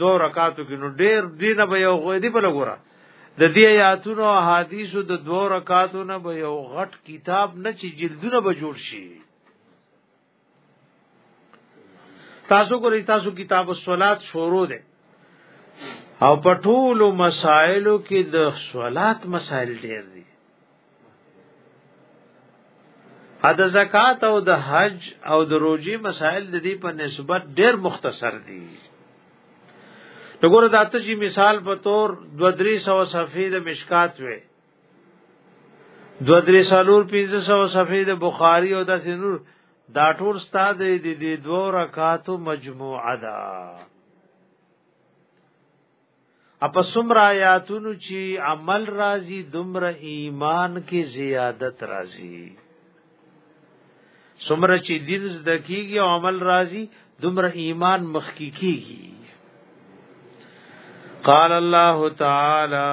دو رکعاتو کې نو ډېر دین به یو غوې دی په لګورا د دې آیاتونو احادیثو د دو رکعاتو نه به یو غټ کتاب نه چې جلدونه به جوړ شي تاسو ګورئ تاسو کتاب الصلات شروع ده او په ټولو مسائلو کې د صلات مسائل ډېر دي ا د زکات او د حج او د روزي مسائل د دې په نسبت ډېر مختصر دي وګوره دا ته چې مثال په تور 2300 صفحې د مشکات وې 2300 سالور 1500 صفحې د بخاری او د سنور دا ټول استاد دې د دوه رکعاتو مجموعه ده اپ سمر آیاتونو چې عمل راځي دمر ایمان کې زیادت راځي سمر چې دین زده کیږي او عمل راځي دمر ایمان مخکی کیږي قال الله تعالی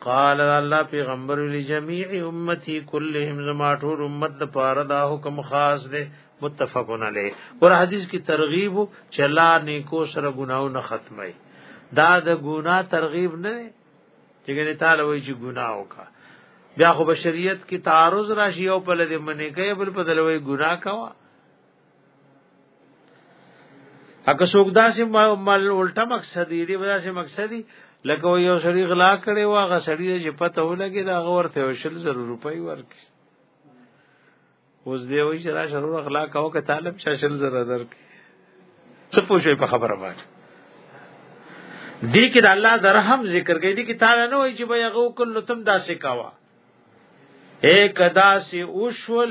قال الله پیغمبر لجميع امتي كلهم زما ټول امت د پاره دا حکم خاص دی متفقون علی ور حدیث کی ترغیب چلا نیکو سره گناو نه ختمه دا د ګنا ترغیب نه چې ګنې تعالی وایي چې ګنا وکا بیا خو بشریت کی تعارض راشي او په لدی منی کوي بل په دلوي ګنا کوا اګه څوک داسې مل الټا مقصد دی داسې مقصد دی لکه یو سړی غلا کړي وا غ سړی چې پته ولګي دا غورته وشل ضرور روپۍ ورکړي اوس دی وای چې را شروع غلا کاو که طالب شاشل زره درک څه پوښي په خبره باندې دې کې د الله درهم ذکر کوي دې کې تعالی نه وای چې بیا غو کله تم داسې کاوه اے کدا سی اوشول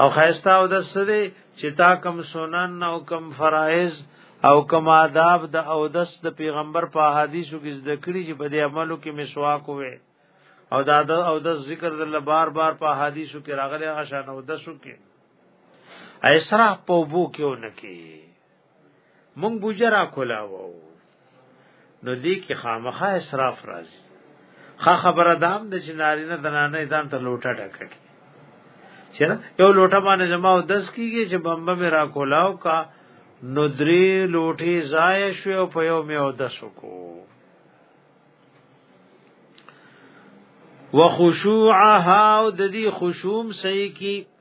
او خیستا او د سره چې تا کم سنن او کم فرایض او کم آداب د او دس د پیغمبر په حدیثو کې ذکر کړی چې په دې عملو کې مسواک وې او دا د او د ذکر د بار بار په حدیثو کې راغلي هغه شان او دسو کې ایسرا په وبو کې ونکي مونږ بوجرا کولاو نو دې کې خامخا اسراف راځي خا خبره دام د جنارینه د نانه دان ته لوټه ډکه کی چې یو لوټه باندې جمع او 10 کیږي چې بمبه مې را کولاو کا نو درې لوټي ضایع شو او په یو مې او 10 کو وخشوعها او د دې خشوم صحیح کی